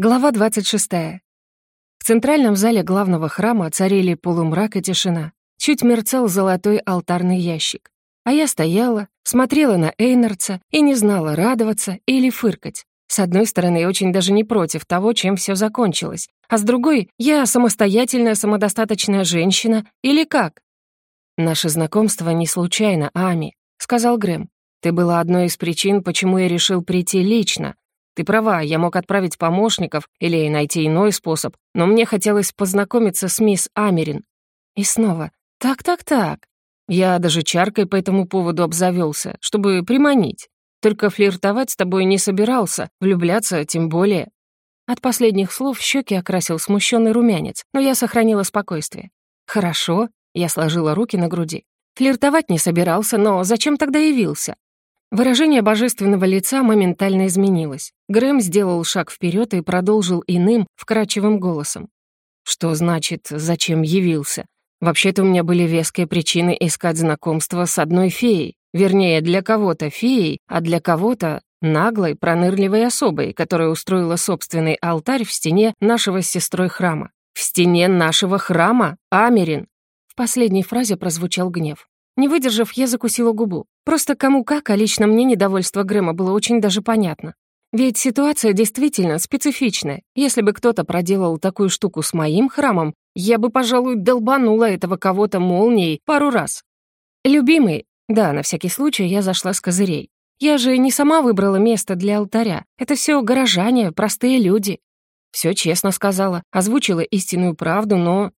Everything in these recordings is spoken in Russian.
Глава 26. В центральном зале главного храма царили полумрак и тишина. Чуть мерцал золотой алтарный ящик. А я стояла, смотрела на Эйнарца и не знала, радоваться или фыркать. С одной стороны, очень даже не против того, чем все закончилось, а с другой, я самостоятельная, самодостаточная женщина или как? «Наше знакомство не случайно, Ами», — сказал Грэм. «Ты была одной из причин, почему я решил прийти лично, ты права, я мог отправить помощников или найти иной способ, но мне хотелось познакомиться с мисс Америн. И снова «так-так-так». Я даже чаркой по этому поводу обзавелся, чтобы приманить. Только флиртовать с тобой не собирался, влюбляться тем более. От последних слов щеки окрасил смущенный румянец, но я сохранила спокойствие. «Хорошо», — я сложила руки на груди. «Флиртовать не собирался, но зачем тогда явился? Выражение божественного лица моментально изменилось. Грэм сделал шаг вперед и продолжил иным, вкрадчивым голосом. «Что значит, зачем явился? Вообще-то у меня были веские причины искать знакомство с одной феей. Вернее, для кого-то феей, а для кого-то наглой, пронырливой особой, которая устроила собственный алтарь в стене нашего с сестрой храма. В стене нашего храма, Америн!» В последней фразе прозвучал гнев. Не выдержав, я закусила губу. Просто кому как, а лично мне недовольство Грэма было очень даже понятно. Ведь ситуация действительно специфичная. Если бы кто-то проделал такую штуку с моим храмом, я бы, пожалуй, долбанула этого кого-то молнией пару раз. «Любимый...» Да, на всякий случай я зашла с козырей. Я же не сама выбрала место для алтаря. Это все горожане, простые люди. Все честно сказала, озвучила истинную правду, но...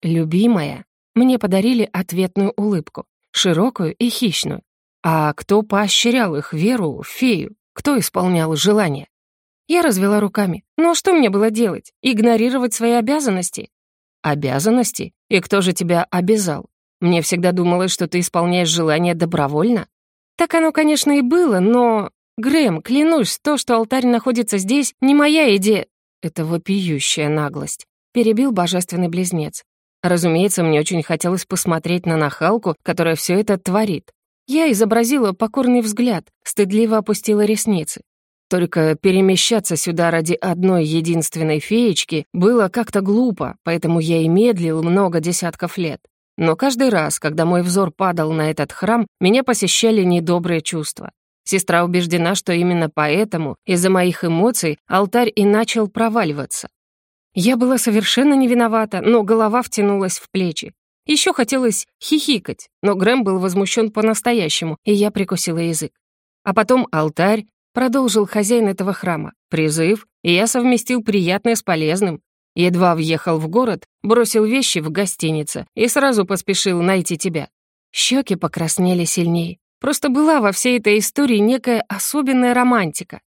Любимая. Мне подарили ответную улыбку широкую и хищную. А кто поощрял их веру в фею? Кто исполнял желания? Я развела руками. Ну а что мне было делать? Игнорировать свои обязанности? Обязанности? И кто же тебя обязал? Мне всегда думалось, что ты исполняешь желания добровольно. Так оно, конечно, и было, но... Грэм, клянусь, то, что алтарь находится здесь, не моя идея. Это вопиющая наглость. Перебил божественный близнец. Разумеется, мне очень хотелось посмотреть на нахалку, которая все это творит. Я изобразила покорный взгляд, стыдливо опустила ресницы. Только перемещаться сюда ради одной единственной феечки было как-то глупо, поэтому я и медлил много десятков лет. Но каждый раз, когда мой взор падал на этот храм, меня посещали недобрые чувства. Сестра убеждена, что именно поэтому, из-за моих эмоций, алтарь и начал проваливаться. Я была совершенно не виновата, но голова втянулась в плечи. Еще хотелось хихикать, но Грэм был возмущен по-настоящему, и я прикусила язык. А потом алтарь продолжил хозяин этого храма. Призыв, и я совместил приятное с полезным. Едва въехал в город, бросил вещи в гостинице и сразу поспешил найти тебя. Щеки покраснели сильнее. Просто была во всей этой истории некая особенная романтика.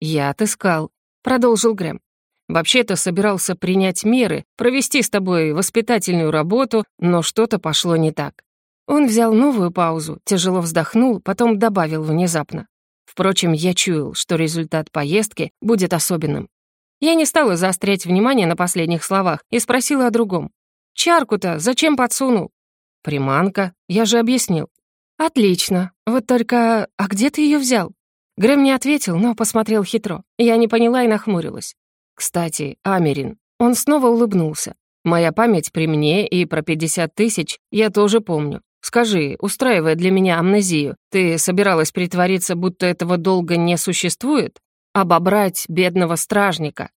«Я отыскал», — продолжил Грэм. Вообще-то собирался принять меры, провести с тобой воспитательную работу, но что-то пошло не так». Он взял новую паузу, тяжело вздохнул, потом добавил внезапно. Впрочем, я чуял, что результат поездки будет особенным. Я не стала заострять внимание на последних словах и спросила о другом. «Чарку-то зачем подсунул?» «Приманка, я же объяснил». «Отлично. Вот только... А где ты ее взял?» Грэм не ответил, но посмотрел хитро. Я не поняла и нахмурилась. Кстати, Америн. Он снова улыбнулся. Моя память при мне и про 50 тысяч я тоже помню. Скажи, устраивая для меня амнезию, ты собиралась притвориться, будто этого долго не существует? Обобрать бедного стражника?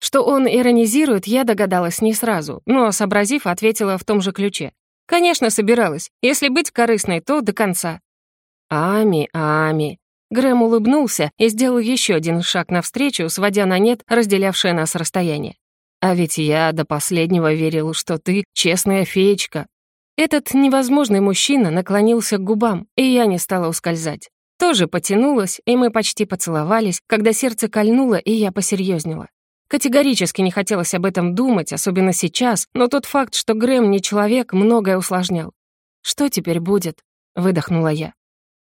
Что он иронизирует, я догадалась не сразу, но, сообразив, ответила в том же ключе. Конечно, собиралась. Если быть корыстной, то до конца. Ами, Ами. Грэм улыбнулся и сделал еще один шаг навстречу, сводя на нет разделявшее нас расстояние. «А ведь я до последнего верил, что ты честная феечка». Этот невозможный мужчина наклонился к губам, и я не стала ускользать. Тоже потянулась, и мы почти поцеловались, когда сердце кольнуло, и я посерьезнела. Категорически не хотелось об этом думать, особенно сейчас, но тот факт, что Грэм не человек, многое усложнял. «Что теперь будет?» — выдохнула я.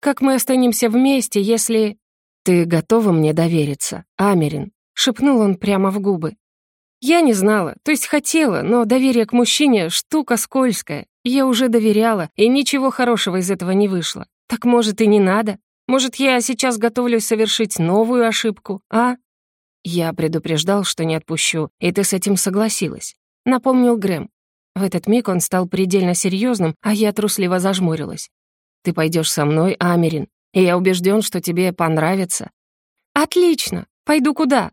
Как мы останемся вместе, если...» «Ты готова мне довериться, Америн?» — шепнул он прямо в губы. Я не знала, то есть хотела, но доверие к мужчине — штука скользкая. Я уже доверяла, и ничего хорошего из этого не вышло. Так может и не надо? Может, я сейчас готовлюсь совершить новую ошибку, а? Я предупреждал, что не отпущу, и ты с этим согласилась. Напомнил Грэм. В этот миг он стал предельно серьезным, а я трусливо зажмурилась. Ты пойдешь со мной, Америн, и я убежден, что тебе понравится». «Отлично! Пойду куда?»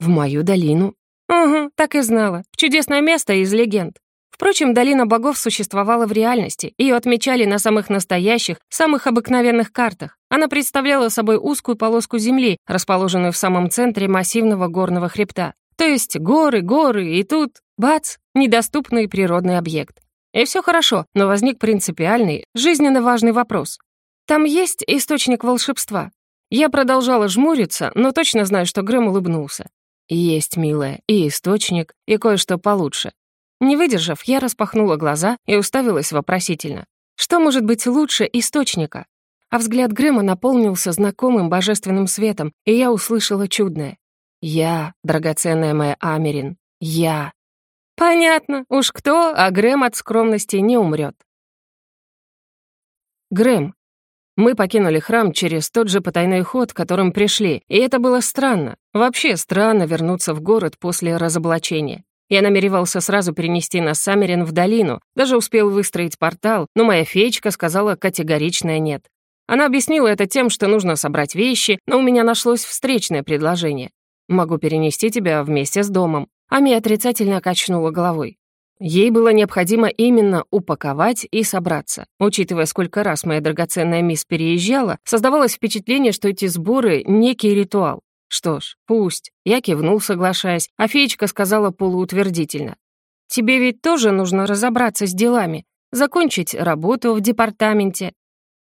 «В мою долину». «Угу, так и знала. В чудесное место из легенд». Впрочем, долина богов существовала в реальности, ее отмечали на самых настоящих, самых обыкновенных картах. Она представляла собой узкую полоску земли, расположенную в самом центре массивного горного хребта. То есть горы, горы, и тут, бац, недоступный природный объект. И все хорошо, но возник принципиальный, жизненно важный вопрос. Там есть источник волшебства? Я продолжала жмуриться, но точно знаю, что Грэм улыбнулся. Есть, милая, и источник, и кое-что получше. Не выдержав, я распахнула глаза и уставилась вопросительно. Что может быть лучше источника? А взгляд Грэма наполнился знакомым божественным светом, и я услышала чудное. «Я, драгоценная моя Америн, я, Понятно, уж кто, а Грэм от скромности не умрет. Грэм. Мы покинули храм через тот же потайной ход, которым пришли, и это было странно. Вообще странно вернуться в город после разоблачения. Я намеревался сразу перенести нас Саммерин в долину, даже успел выстроить портал, но моя феечка сказала категоричное «нет». Она объяснила это тем, что нужно собрать вещи, но у меня нашлось встречное предложение. «Могу перенести тебя вместе с домом». Ами отрицательно качнула головой. Ей было необходимо именно упаковать и собраться. Учитывая, сколько раз моя драгоценная мисс переезжала, создавалось впечатление, что эти сборы — некий ритуал. Что ж, пусть. Я кивнул, соглашаясь, а феечка сказала полуутвердительно. «Тебе ведь тоже нужно разобраться с делами, закончить работу в департаменте».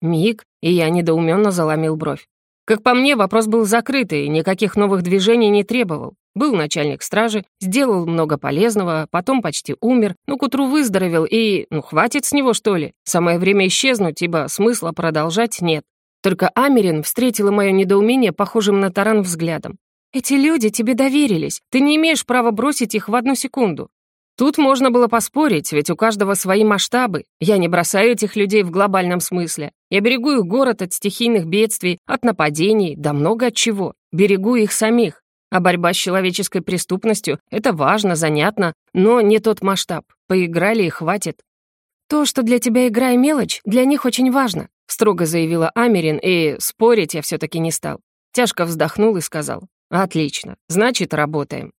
Миг, и я недоуменно заломил бровь. Как по мне, вопрос был закрытый, никаких новых движений не требовал. Был начальник стражи, сделал много полезного, потом почти умер, но к утру выздоровел и... Ну, хватит с него, что ли? Самое время исчезнуть, ибо смысла продолжать нет. Только Америн встретила мое недоумение похожим на таран взглядом. «Эти люди тебе доверились. Ты не имеешь права бросить их в одну секунду. Тут можно было поспорить, ведь у каждого свои масштабы. Я не бросаю этих людей в глобальном смысле. Я берегу их город от стихийных бедствий, от нападений, да много от чего. Берегу их самих. А борьба с человеческой преступностью — это важно, занятно, но не тот масштаб. Поиграли и хватит. «То, что для тебя игра и мелочь, для них очень важно», — строго заявила Америн, и спорить я все таки не стал. Тяжко вздохнул и сказал, «Отлично, значит, работаем».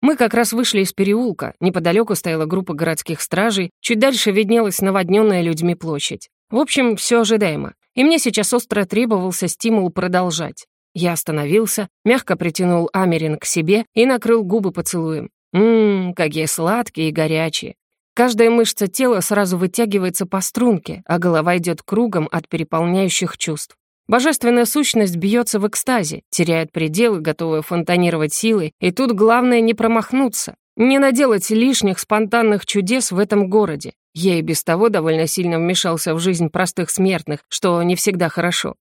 Мы как раз вышли из переулка, неподалеку стояла группа городских стражей, чуть дальше виднелась наводненная людьми площадь. В общем, все ожидаемо, и мне сейчас остро требовался стимул продолжать. Я остановился, мягко притянул Америн к себе и накрыл губы поцелуем. Ммм, какие сладкие и горячие. Каждая мышца тела сразу вытягивается по струнке, а голова идет кругом от переполняющих чувств. Божественная сущность бьется в экстазе, теряет пределы, готовая фонтанировать силой, и тут главное не промахнуться, не наделать лишних спонтанных чудес в этом городе. Я и без того довольно сильно вмешался в жизнь простых смертных, что не всегда хорошо.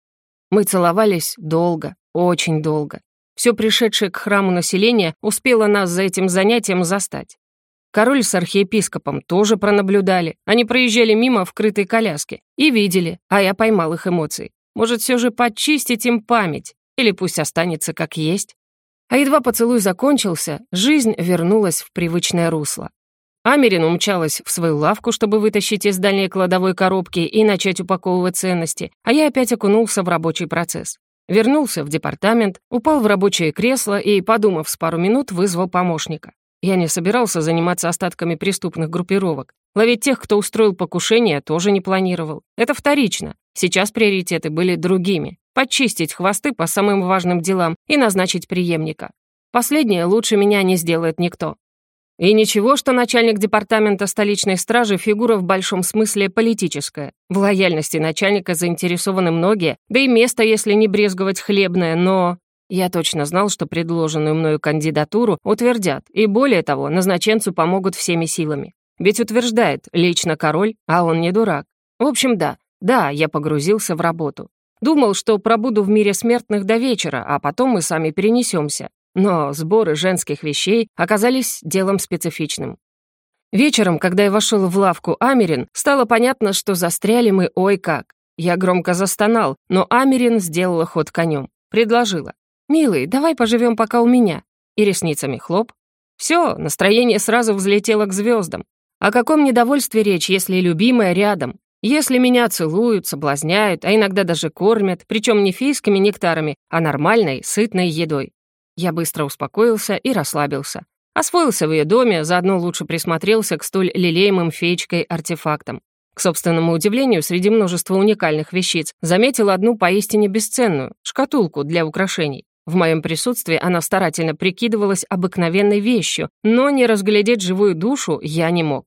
Мы целовались долго, очень долго. Все пришедшее к храму население успело нас за этим занятием застать. Король с архиепископом тоже пронаблюдали. Они проезжали мимо вкрытой коляски и видели, а я поймал их эмоции. Может, все же подчистить им память? Или пусть останется как есть? А едва поцелуй закончился, жизнь вернулась в привычное русло. Америн умчалась в свою лавку, чтобы вытащить из дальней кладовой коробки и начать упаковывать ценности, а я опять окунулся в рабочий процесс. Вернулся в департамент, упал в рабочее кресло и, подумав с пару минут, вызвал помощника. Я не собирался заниматься остатками преступных группировок. Ловить тех, кто устроил покушение, тоже не планировал. Это вторично. Сейчас приоритеты были другими — подчистить хвосты по самым важным делам и назначить преемника. Последнее лучше меня не сделает никто. И ничего, что начальник департамента столичной стражи фигура в большом смысле политическая. В лояльности начальника заинтересованы многие, да и место, если не брезговать, хлебное, но... Я точно знал, что предложенную мною кандидатуру утвердят, и более того, назначенцу помогут всеми силами. Ведь утверждает лично король, а он не дурак. В общем, да, да, я погрузился в работу. Думал, что пробуду в мире смертных до вечера, а потом мы сами перенесемся. Но сборы женских вещей оказались делом специфичным. Вечером, когда я вошел в лавку Америн, стало понятно, что застряли мы ой как. Я громко застонал, но Америн сделала ход конем. Предложила. «Милый, давай поживем пока у меня». И ресницами хлоп. Все, настроение сразу взлетело к звездам. О каком недовольстве речь, если любимая рядом? Если меня целуют, соблазняют, а иногда даже кормят, причем не фейскими нектарами, а нормальной, сытной едой. Я быстро успокоился и расслабился. Освоился в ее доме, заодно лучше присмотрелся к столь лелеемым феечкой-артефактам. К собственному удивлению, среди множества уникальных вещиц заметил одну поистине бесценную — шкатулку для украшений. В моем присутствии она старательно прикидывалась обыкновенной вещью, но не разглядеть живую душу я не мог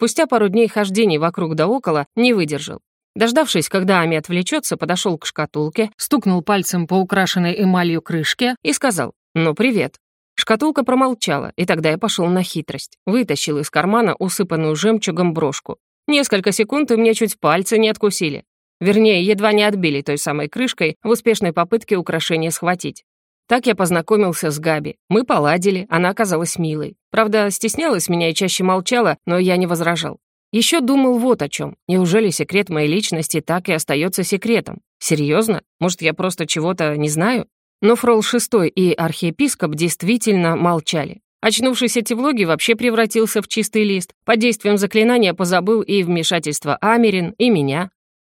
спустя пару дней хождений вокруг да около не выдержал. Дождавшись, когда Ами отвлечется, подошел к шкатулке, стукнул пальцем по украшенной эмалью крышке и сказал «Ну, привет». Шкатулка промолчала, и тогда я пошел на хитрость. Вытащил из кармана усыпанную жемчугом брошку. Несколько секунд и мне чуть пальцы не откусили. Вернее, едва не отбили той самой крышкой в успешной попытке украшение схватить. Так я познакомился с Габи. Мы поладили, она оказалась милой. Правда, стеснялась меня и чаще молчала, но я не возражал. Еще думал вот о чем. Неужели секрет моей личности так и остается секретом? Серьезно? Может, я просто чего-то не знаю? Но Фрол VI и архиепископ действительно молчали. Очнувшийся тевлоги вообще превратился в чистый лист. Под действием заклинания позабыл и вмешательство Америн, и меня.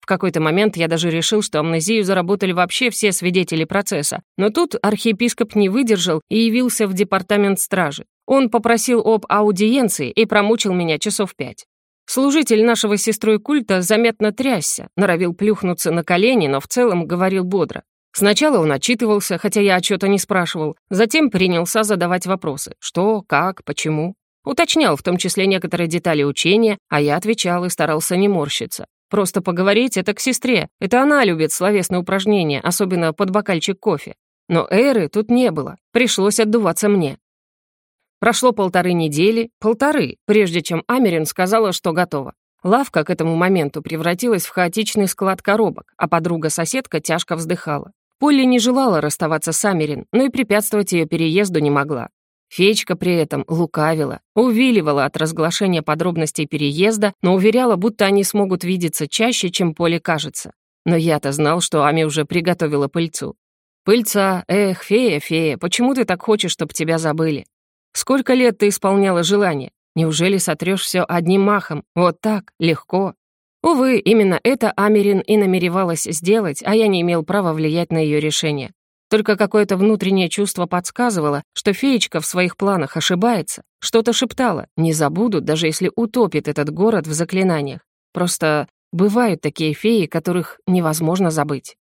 В какой-то момент я даже решил, что амнезию заработали вообще все свидетели процесса. Но тут архиепископ не выдержал и явился в департамент стражи. Он попросил об аудиенции и промучил меня часов пять. Служитель нашего сестрой культа заметно трясся, норовил плюхнуться на колени, но в целом говорил бодро. Сначала он отчитывался, хотя я отчета не спрашивал, затем принялся задавать вопросы. Что, как, почему. Уточнял в том числе некоторые детали учения, а я отвечал и старался не морщиться. Просто поговорить — это к сестре. Это она любит словесные упражнения, особенно под бокальчик кофе. Но Эры тут не было. Пришлось отдуваться мне. Прошло полторы недели, полторы, прежде чем Америн сказала, что готова. Лавка к этому моменту превратилась в хаотичный склад коробок, а подруга-соседка тяжко вздыхала. Полли не желала расставаться с Америн, но и препятствовать ее переезду не могла. Феечка при этом лукавила, увиливала от разглашения подробностей переезда, но уверяла, будто они смогут видеться чаще, чем Поле кажется. Но я-то знал, что Ами уже приготовила пыльцу. «Пыльца, эх, фея, фея, почему ты так хочешь, чтобы тебя забыли? Сколько лет ты исполняла желание? Неужели сотрешь все одним махом? Вот так, легко?» Увы, именно это Америн и намеревалась сделать, а я не имел права влиять на ее решение. Только какое-то внутреннее чувство подсказывало, что феечка в своих планах ошибается. Что-то шептала, не забудут, даже если утопит этот город в заклинаниях. Просто бывают такие феи, которых невозможно забыть.